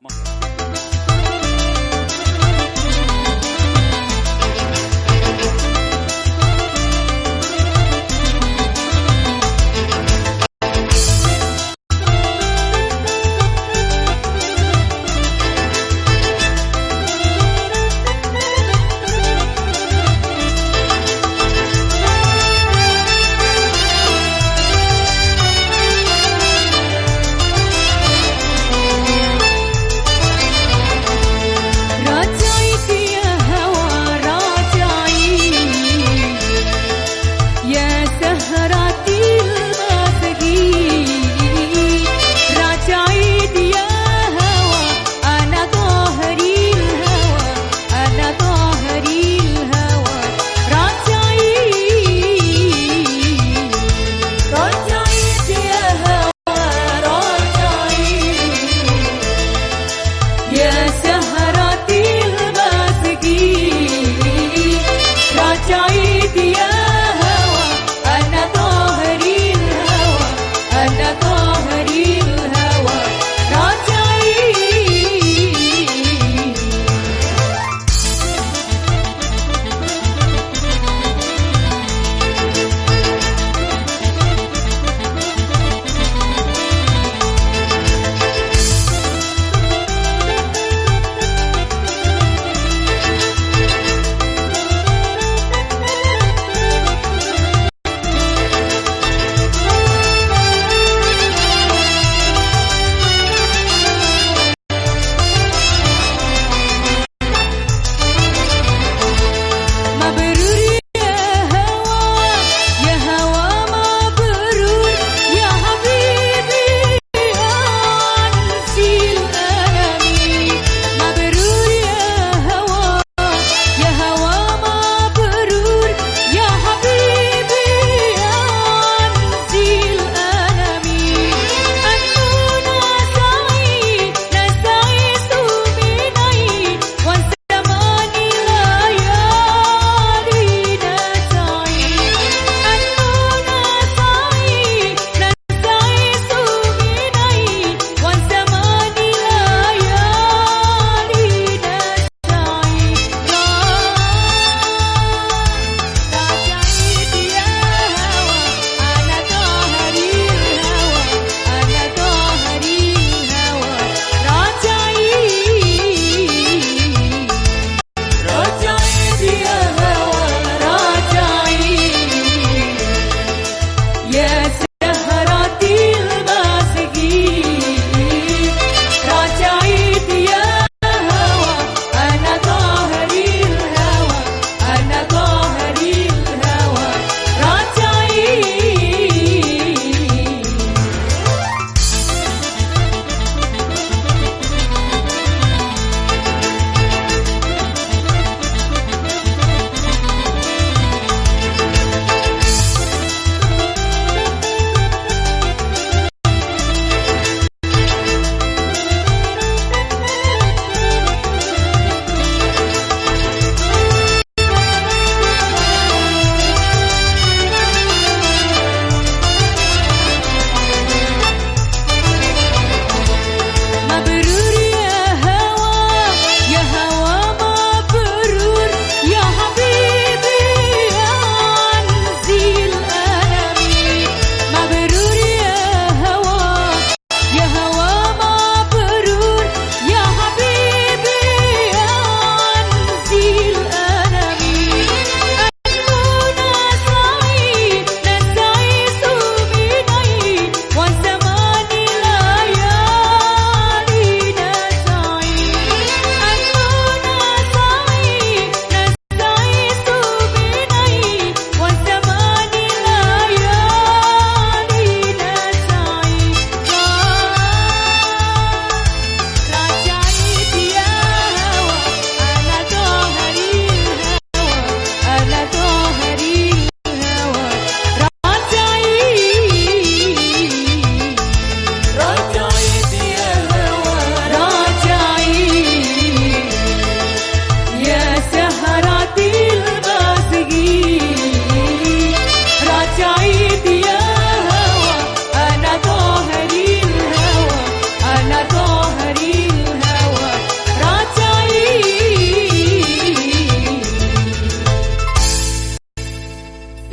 My- عيد يا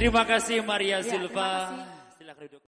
Terima kasih Maria Silva. kasih. Silakan duduk.